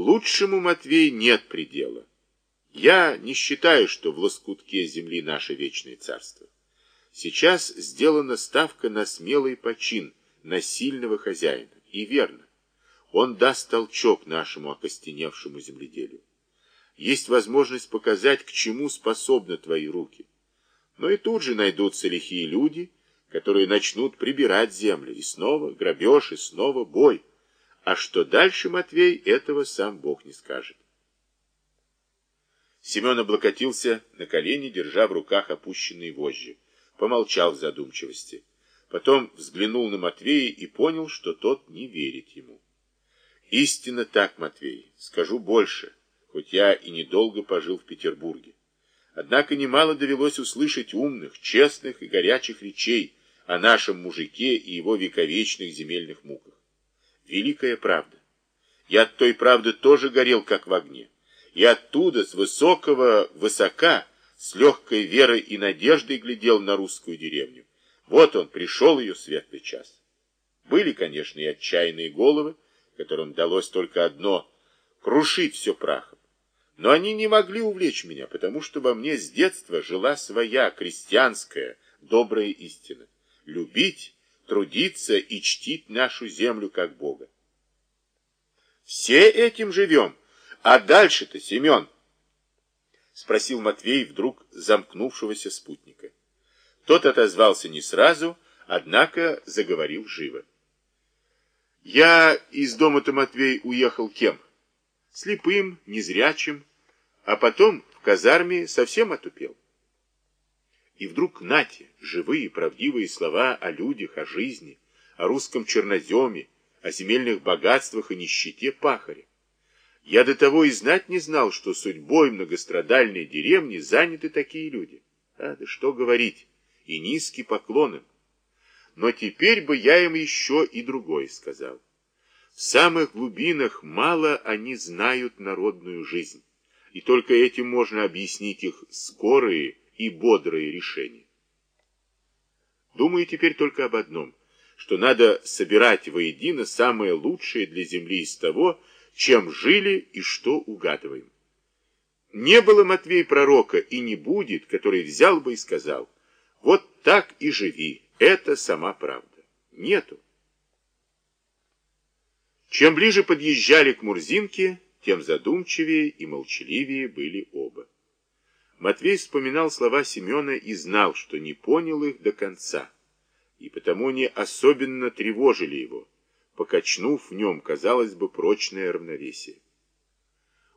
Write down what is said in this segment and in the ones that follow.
Лучшему, Матвей, нет предела. Я не считаю, что в лоскутке земли наше вечное царство. Сейчас сделана ставка на смелый почин, на сильного хозяина. И верно. Он даст толчок нашему окостеневшему земледелию. Есть возможность показать, к чему способны твои руки. Но и тут же найдутся лихие люди, которые начнут прибирать землю. И снова грабеж, и снова бой. А что дальше, Матвей, этого сам Бог не скажет. Семен облокотился на колени, держа в руках опущенные вожжи. Помолчал в задумчивости. Потом взглянул на Матвея и понял, что тот не верит ему. Истинно так, Матвей, скажу больше, хоть я и недолго пожил в Петербурге. Однако немало довелось услышать умных, честных и горячих речей о нашем мужике и его вековечных земельных муках. Великая правда. Я от той правды тоже горел, как в огне. И оттуда, с высокого высока, с легкой верой и надеждой глядел на русскую деревню. Вот он, пришел ее светлый час. Были, конечно, и отчаянные головы, которым далось только одно — крушить все прахом. Но они не могли увлечь меня, потому что во мне с детства жила своя крестьянская добрая истина. Любить трудиться и чтить нашу землю как Бога. Все этим живем, а дальше-то, Семен? Спросил Матвей вдруг замкнувшегося спутника. Тот отозвался не сразу, однако заговорил живо. Я из дома-то, Матвей, уехал кем? Слепым, незрячим, а потом в казарме совсем отупел. И вдруг нате, живые, правдивые слова о людях, о жизни, о русском черноземе, о земельных богатствах и нищете пахаря. Я до того и знать не знал, что судьбой многострадальной деревни заняты такие люди. А, да что говорить, и низкий поклон им. Но теперь бы я им еще и другое сказал. В самых глубинах мало они знают народную жизнь, и только этим можно объяснить их скорые и бодрые решения. Думаю теперь только об одном, что надо собирать воедино самое лучшее для земли из того, чем жили и что угадываем. Не было, Матвей, пророка и не будет, который взял бы и сказал, вот так и живи, это сама правда. Нету. Чем ближе подъезжали к Мурзинке, тем задумчивее и молчаливее были оба. Матвей вспоминал слова Семена и знал, что не понял их до конца, и потому они особенно тревожили его, покачнув в нем, казалось бы, прочное равновесие.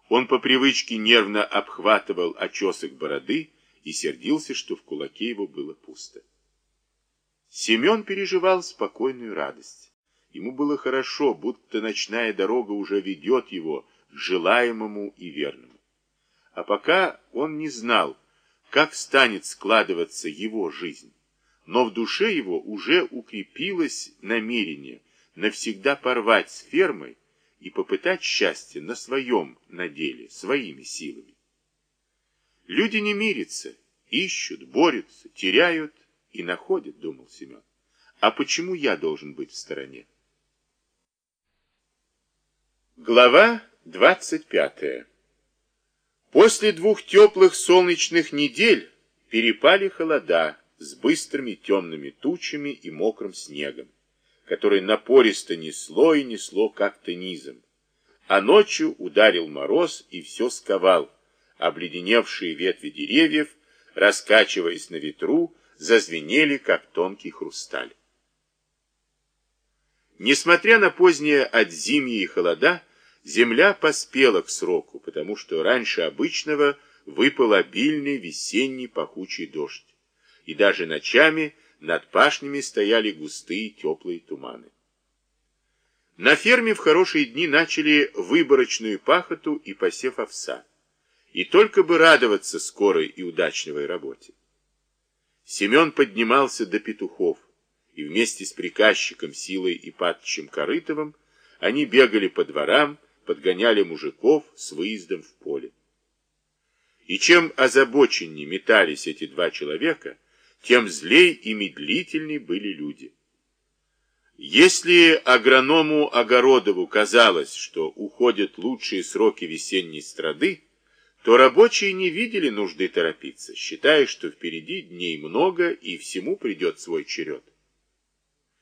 Он по привычке нервно обхватывал очесок бороды и сердился, что в кулаке его было пусто. Семен переживал спокойную радость. Ему было хорошо, будто ночная дорога уже ведет его к желаемому и верному. А пока он не знал, как станет складываться его жизнь. Но в душе его уже укрепилось намерение навсегда порвать с фермой и попытать счастье на своем наделе, своими силами. Люди не мирятся, ищут, борются, теряют и находят, думал Семен. А почему я должен быть в стороне? Глава двадцать пятая После двух теплых солнечных недель перепали холода с быстрыми темными тучами и мокрым снегом, который напористо несло и несло как-то низом. А ночью ударил мороз и все сковал, обледеневшие ветви деревьев, раскачиваясь на ветру, зазвенели, как тонкий хрусталь. Несмотря на позднее отзимье и холода, Земля поспела к сроку, потому что раньше обычного выпал обильный весенний пахучий дождь, и даже ночами над пашнями стояли густые теплые туманы. На ферме в хорошие дни начали выборочную пахоту и посев овса, и только бы радоваться скорой и удачливой работе. Семен поднимался до петухов, и вместе с приказчиком Силой и Патчем Корытовым они бегали по дворам, подгоняли мужиков с выездом в поле. И чем озабоченнее метались эти два человека, тем злей и медлительней были люди. Если агроному Огородову казалось, что уходят лучшие сроки весенней страды, то рабочие не видели нужды торопиться, считая, что впереди дней много и всему придет свой черед.